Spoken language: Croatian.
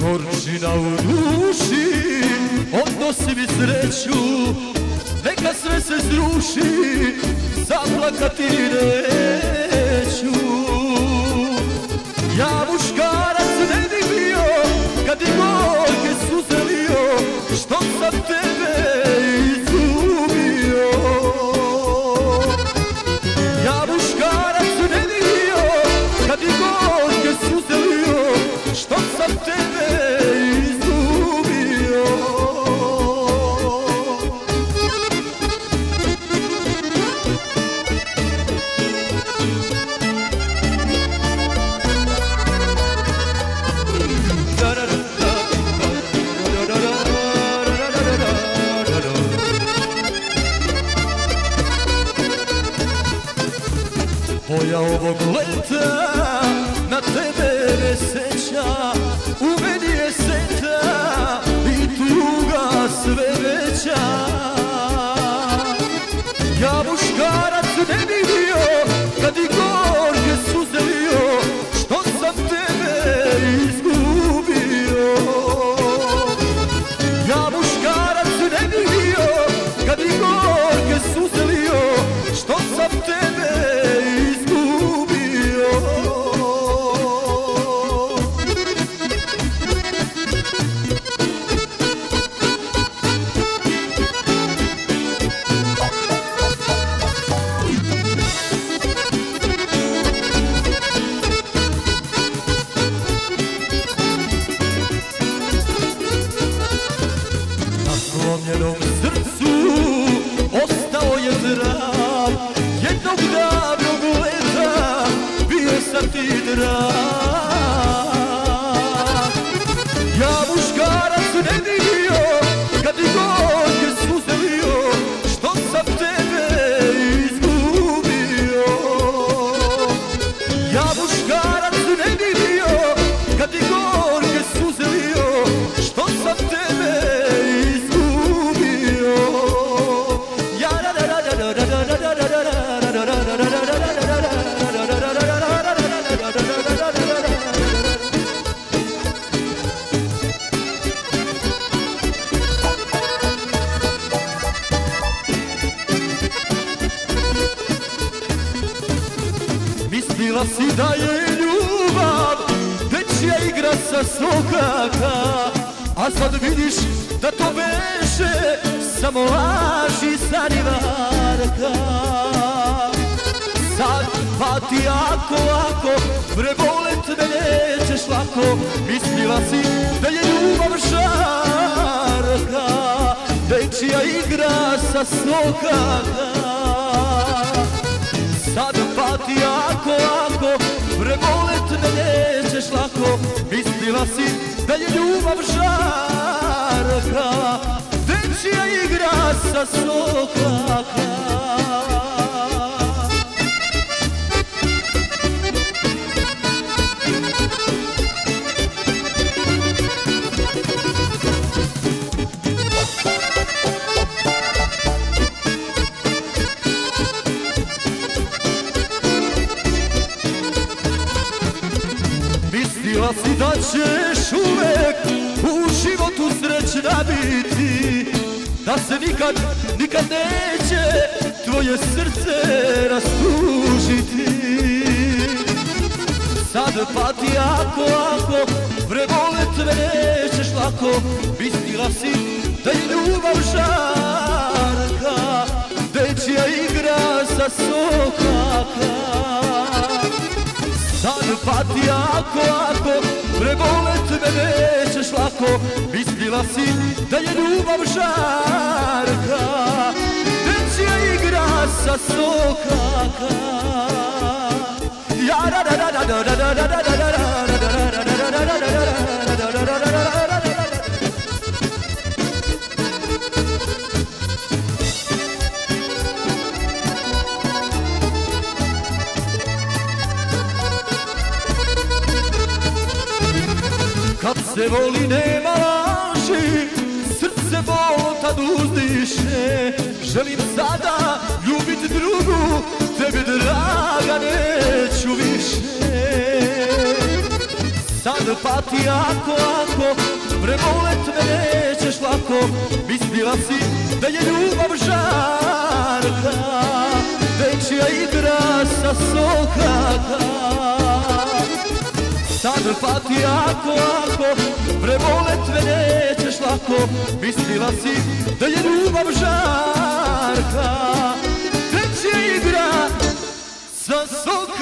Gorčina u duši Odnosi mi sreću Neka sve se zruši Zaplakati neću Boja ovog leta na tebe ne seća U meni je seta i tuga sve veća el hombre. Si da je ljubav Dečja igra sa sokaka A sad vidiš da to beše Samo laž i sanivarka Sad pa ti ako, ako Prebolet me nećeš lako Mislila si da je ljubav žarka Dečja igra sa sokaka. Sad pa ti ako, ako Prebolet me nećeš lako. Mislila si da je ljubav žarka Dečija igra sa sokaka Mislila si da ćeš uvek u životu srećna biti Da se nikad, nikad neće tvoje srce rastužiti. Sad pa ti ako, ako prevolet me nećeš lako Mislila si da je ljubav žarka Dečija igra sa sokaka Sad pa ti ako, Prebolet me nećeš lako Mislila si da je ljubav žarka Dečija igra sa sokaka Ja da da da da da da da da da da Kad se voli nema laži Srce bol tad uzdiše Želim sada ljubit drugu Tebi draga neću više. Sad pati ako, ako Prevolet me nećeš lako. Mislila si da je ljubav žarka pati ako, ako Prevolet me nećeš lako. Mislila si da je ljubav žarka Dečija igra sa sokaka